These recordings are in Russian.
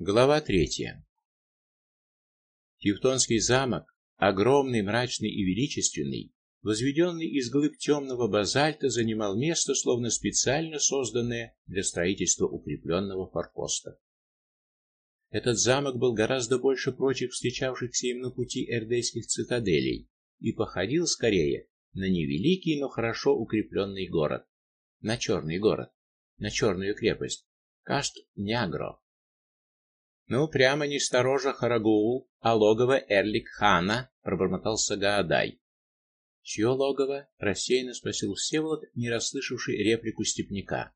Глава третья. Тевтонский замок, огромный, мрачный и величественный, возведенный из глыб темного базальта, занимал место, словно специально созданное для строительства укрепленного форпоста. Этот замок был гораздо больше прочих встречавшихся им на пути эрдейских цитаделей и походил скорее на невеликий, но хорошо укрепленный город, на черный город, на черную крепость Каст-Нягро. Ну, прямо не сторожа Харагул, а логово Эрлик-хана, пробормотал Сагаадай. Чье логово? рассеянно спросил Всеволод, не расслышавший реплику степняка.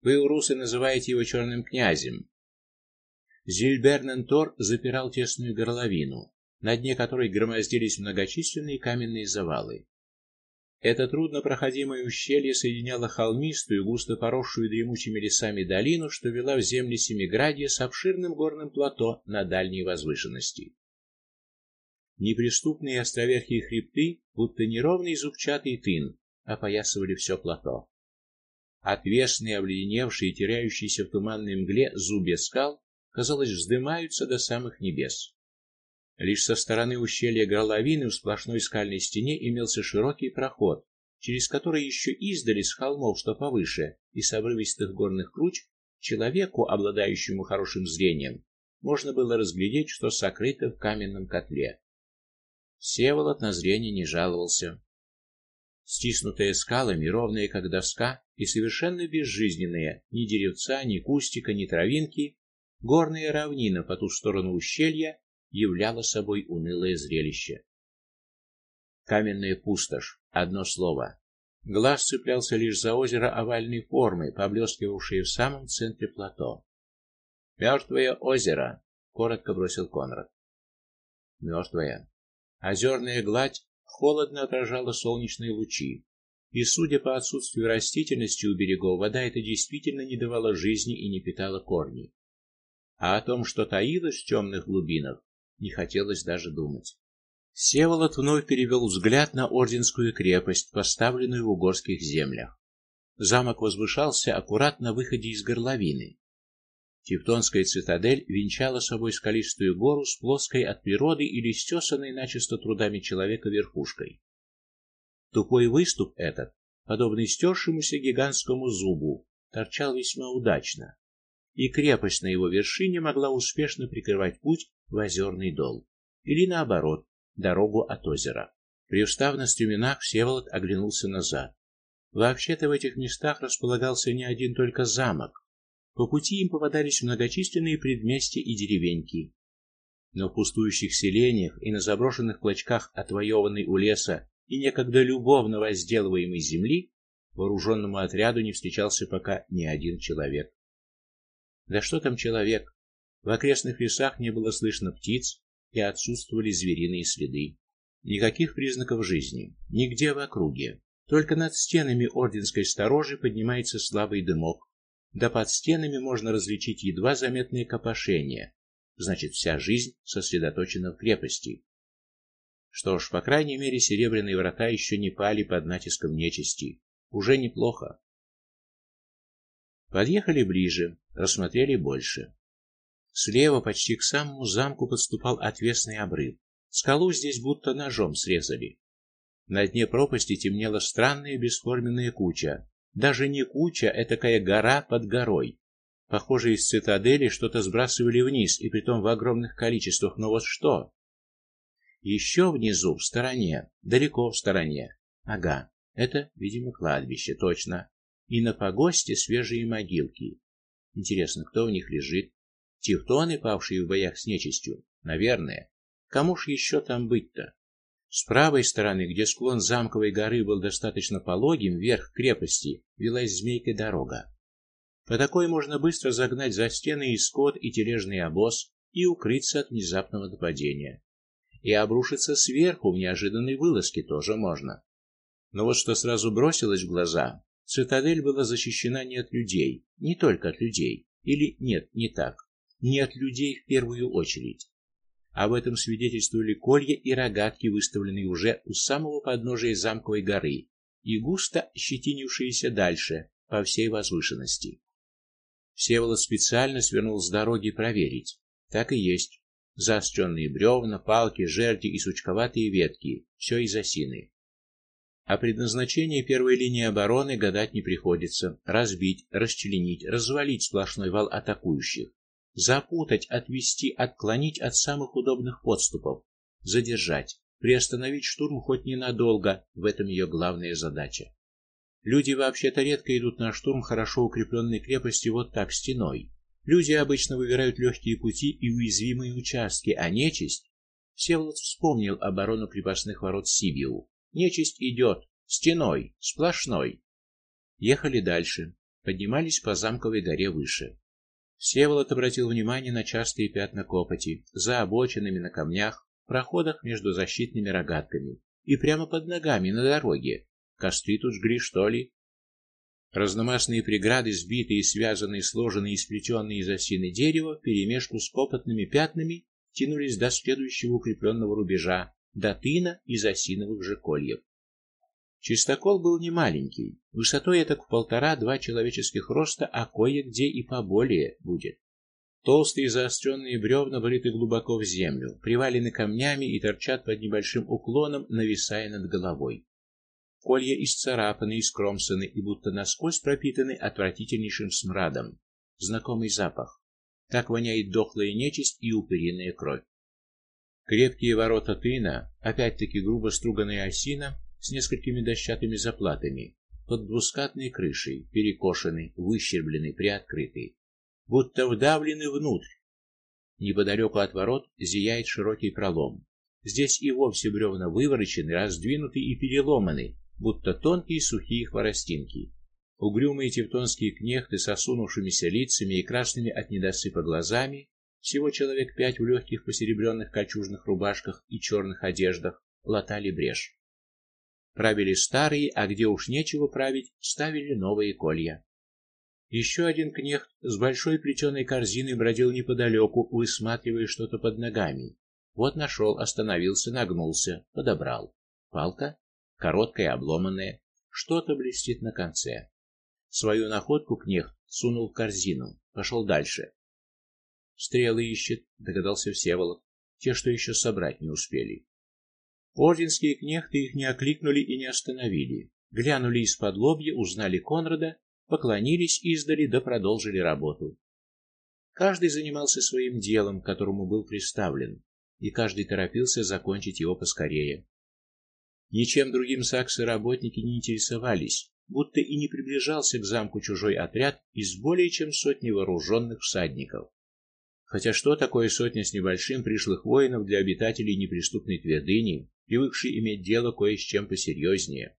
Вы русы называете его черным князем. Зильбернентор запирал тесную горловину, на дне которой громоздились многочисленные каменные завалы. Это труднопроходимое ущелье соединяло холмистую, густо поросшую дремучими лесами долину, что вела в земли Семиградья с обширным горным плато на дальней возвышенности. Неприступные островерхие хребты, будто неровный зубчатый тын, опоясывали все плато. Отвесные, обледеневшие, теряющиеся в туманной мгле зубья скал, казалось, вздымаются до самых небес. Лишь со стороны ущелья горловины в сплошной скальной стене имелся широкий проход, через который еще издали с холмов, что повыше, и с обрывистых горных круч, человеку, обладающему хорошим зрением, можно было разглядеть, что сокрыто в каменном котле. Всеволод на зрение не жаловался. Стиснутые скалами, ровные как доска и совершенно безжизненные, ни деревца, ни кустика, ни травинки, горная равнина по ту сторону ущелья являла собой унылое зрелище. Каменная пустошь, одно слово. Глаз цеплялся лишь за озеро овальной формы, поблескивавшее в самом центре плато. «Мертвое озеро, коротко бросил Конрад. Мертвое. Озерная гладь холодно отражала солнечные лучи, и, судя по отсутствию растительности у берегов, вода эта действительно не давала жизни и не питала корней. А о том, что таилось в темных глубинах, не хотелось даже думать. Севолод вновь перевел взгляд на орденскую крепость, поставленную в угорских землях. Замок возвышался аккуратно на выходе из горловины. Тевтонская цитадель венчала собой скалистую гору с плоской от природы или стесанной начисто трудами человека верхушкой. Тупой выступ этот, подобный стершемуся гигантскому зубу, торчал весьма удачно, и крепость на его вершине могла успешно прикрывать путь в озерный дол, или наоборот, дорогу от озера. Привстав на стременах, Всеволод оглянулся назад. Вообще-то в этих местах располагался не один только замок. По пути им попадались многочисленные предместья и деревеньки. Но в пустующих селениях и на заброшенных клочках отвоеванной у леса и некогда любовно возделываемой земли вооруженному отряду не встречался пока ни один человек. Да что там человек? В окрестных лесах не было слышно птиц и отсутствовали звериные следы. Никаких признаков жизни нигде в округе. Только над стенами орденской сторожи поднимается слабый дымок. Да под стенами можно различить едва заметные копошения. Значит, вся жизнь сосредоточена в крепости. Что ж, по крайней мере, серебряные врата еще не пали под натиском нечисти. Уже неплохо. Подъехали ближе, рассмотрели больше. Слева, почти к самому замку, подступал отвесный обрыв. Скалу здесь будто ножом срезали. На дне пропасти темнела странная бесформенная куча. Даже не куча, а такая гора под горой. Похоже, из цитадели что-то сбрасывали вниз, и притом в огромных количествах. Но вот что? Еще внизу, в стороне, далеко в стороне. Ага, это, видимо, кладбище, точно. И на погосте свежие могилки. Интересно, кто в них лежит? Тевтоны, павшие в боях с нечистью, наверное. Кому ж еще там быть-то? С правой стороны, где склон замковой горы был достаточно пологим, вверх крепости велась змейкой дорога. По такой можно быстро загнать за стены и скот, и тележный обоз и укрыться от внезапного нападения. И обрушиться сверху в неожиданной вылазке тоже можно. Но вот что сразу бросилось в глаза, цитадель была защищена не от людей, не только от людей, или нет, не так не от людей в первую очередь. Об этом свидетельствовали колья и рогатки, выставленные уже у самого подножия замковой горы и густо щетинившиеся дальше по всей возвышенности. Всеволод специально свернул с дороги проверить. Так и есть. Заостренные бревна, палки, жерди и сучковатые ветки все из осины. О предназначении первой линии обороны гадать не приходится. Разбить, расчленить, развалить сплошной вал атакующих, запутать, отвести, отклонить от самых удобных подступов, задержать, приостановить штурм хоть ненадолго, в этом ее главная задача. Люди вообще-то редко идут на штурм хорошо укрепленной крепости вот так стеной. Люди обычно выбирают легкие пути и уязвимые участки, а нечисть Всеволод вспомнил оборону крепостных ворот Сибиу. Нечисть идет стеной, сплошной. Ехали дальше, поднимались по замковой горе выше. Всеволод обратил внимание на частые пятна копоти за обочинами на камнях, проходах между защитными рогатками и прямо под ногами на дороге. Костры тут жгли, что ли? Разномастные преграды, сбитые, связанные, сложенные и сплетенные из осины дерева, вперемешку с копотными пятнами, тянулись до следующего укрепленного рубежа, до тына из осиновых же кольев. Чистокол был не маленький, высотой так в полтора-два человеческих роста, а кое-где и поболее будет. Толстые заостренные бревна врыты глубоко в землю, привалены камнями и торчат под небольшим уклоном, нависая над головой. Колья исцарапаны и скромсаны и будто насквозь пропитаны отвратительнейшим смрадом. Знакомый запах. Так воняет дохлая нечисть и упыриная кровь. Крепкие ворота тына, опять-таки грубо струганная осина с несколькими дощатыми заплатами, под двускатной крышей, перекошены, выщерблены, приоткрыты, будто вдавлены внутрь. Неподалеку от ворот зияет широкий пролом. Здесь и вовсе бревна выворочены, раздвинуты и переломаны, будто тонкие сухие хворостинки. Угрюмые тевтонские кнехты с осунувшимися лицами и красными от недосыпа глазами, всего человек пять в легких посеребренных кольчужных рубашках и черных одеждах, латали брешь. Правили старые, а где уж нечего править, ставили новые колья. Еще один кнехт с большой плетеной корзиной бродил неподалеку, высматривая что-то под ногами. Вот нашел, остановился, нагнулся, подобрал. Палка? короткая, обломанная, что-то блестит на конце. Свою находку кнехт сунул в корзину, пошел дальше. Стрелы ищет, догадался Всеволод, те, что еще собрать не успели. Орденские кнехты их не окликнули и не остановили. Глянули из-под лобья, узнали Конрада, поклонились издали да продолжили работу. Каждый занимался своим делом, которому был приставлен, и каждый торопился закончить его поскорее. Ничем другим саксы-работники не интересовались, будто и не приближался к замку чужой отряд из более чем сотни вооруженных всадников. Хотя что такое сотня с небольшим пришлых воинов для обитателей неприступной твердыни, привыкшей иметь дело кое с чем посерьезнее?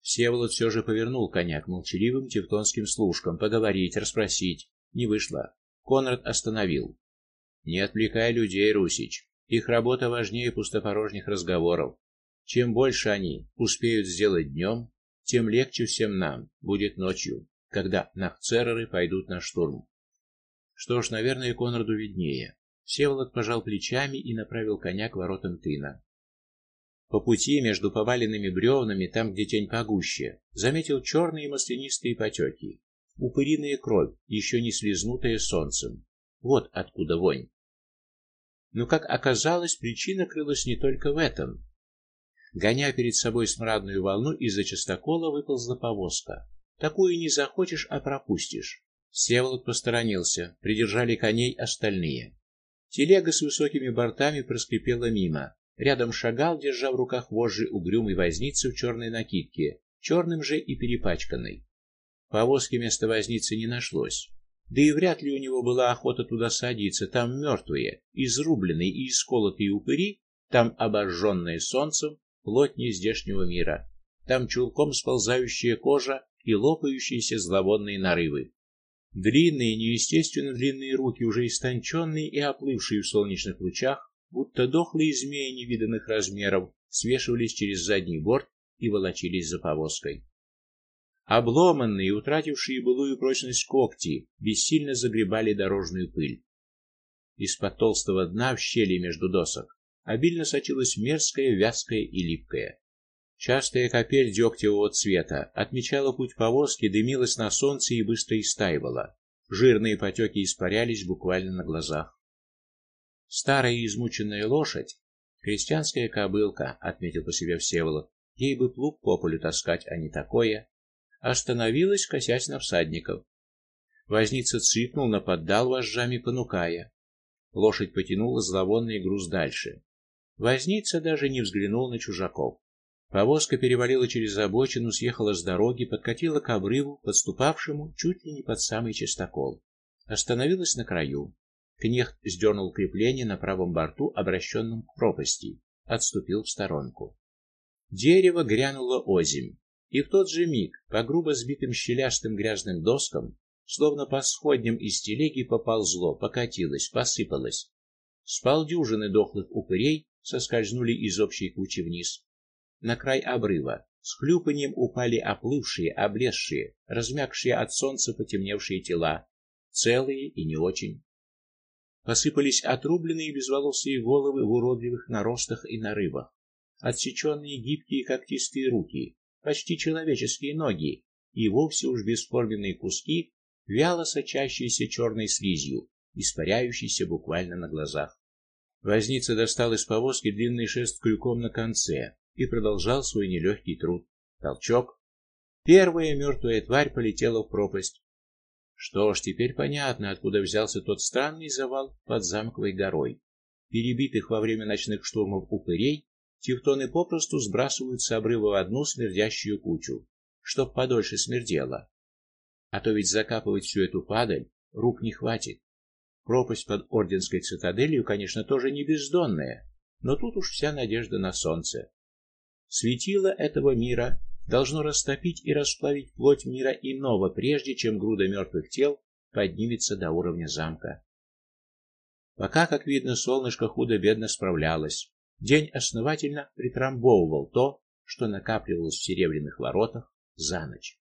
Всеволод все же повернул коня к молчаливым тевтонским служкам, поговорить, расспросить. Не вышло. Конрад остановил. Не отвлекай людей, Русич. Их работа важнее пустопорожних разговоров. Чем больше они успеют сделать днем, тем легче всем нам будет ночью, когда нахцереры пойдут на штурм. Что ж, наверное, Конраду виднее. Всеволод пожал плечами и направил коня к воротам тына. По пути между поваленными бревнами, там, где тень погуще, заметил черные маслянистые потеки. Упыриная кровь, еще не слизнутая солнцем. Вот откуда вонь. Но как оказалось, причина крылась не только в этом. Гоня перед собой смрадную волну, из-за частокола выползла повозка. Такую не захочешь, а пропустишь. Всеволод посторонился, придержали коней остальные. Телега с высокими бортами проскрипела мимо. Рядом шагал, держа в руках вожжи, угрюмый возница в черной накидке, черным же и перепачканной. Повозки вместо возницы не нашлось. Да и вряд ли у него была охота туда садиться, там мертвые, изрубленные и исколотые упыри, там обожженные солнцем, плоть нездешнего мира. Там чулком сползающая кожа и лопающиеся зловонные нарывы. Длинные, неестественно длинные руки, уже истонченные и оплывшие в солнечных лучах, будто дохлые змеи невиданных размеров, свешивались через задний борт и волочились за повозкой. Обломанные, утратившие былую прочность когти, бессильно загребали дорожную пыль. Из-под толстого дна в щели между досок обильно сочилась мерзкая, вязкая и липкая. Частая капель дегтевого цвета отмечала путь повозки, дымилась на солнце и быстро истаивала. Жирные потеки испарялись буквально на глазах. Старая измученная лошадь, крестьянская кобылка, отметил по себе Всеволод. Ей бы плуг по полю таскать, а не такое. Остановилась, косясь на всадников. Возница цыкнул, нападал вожжами, понукая. Лошадь потянула зловонный груз дальше. Возница даже не взглянул на чужаков. Повозка перевалила через обочину, съехала с дороги, подкатила к обрыву, подступавшему чуть ли не под самый чистокол. Остановилась на краю. Кнехт сдернул крепление на правом борту, обращенном к пропасти, отступил в сторонку. Дерево грянуло озимь, и в тот же миг по грубо сбитым щелястым грязным доскам, словно по сходням из телеги поползло, покатилось, посыпалось. С полдюжины дохлых упырей соскользнули из общей кучи вниз. На край обрыва с хлюпаньем упали оплывшие, облезшие, размякшие от солнца потемневшие тела, целые и не очень. Посыпались отрубленные безволосые головы в уродливых наростах и нарывах, отсеченные гибкие когтистые руки, почти человеческие ноги и вовсе уж бесформенные куски, вяло сочащиеся черной слизью, испаряющейся буквально на глазах. Возница достал из повозки длинный шест крюком на конце и продолжал свой нелегкий труд. Толчок. Первая мертвая тварь полетела в пропасть. Что ж, теперь понятно, откуда взялся тот странный завал под замковой горой. Перебитых во время ночных штурмов упырей тевтоны попросту сбрасывают с обрыва в одну смердящую кучу, чтоб подольше смердело. А то ведь закапывать всю эту падаль рук не хватит. Пропасть под орденской цитаделью, конечно, тоже не бездонная, но тут уж вся надежда на солнце. Светило этого мира должно растопить и расплавить плоть мира иного, прежде чем груда мертвых тел поднимется до уровня замка. Пока, как видно, солнышко худо-бедно справлялось. День основательно притрамбовывал то, что накапливалось в серебряных воротах за ночь.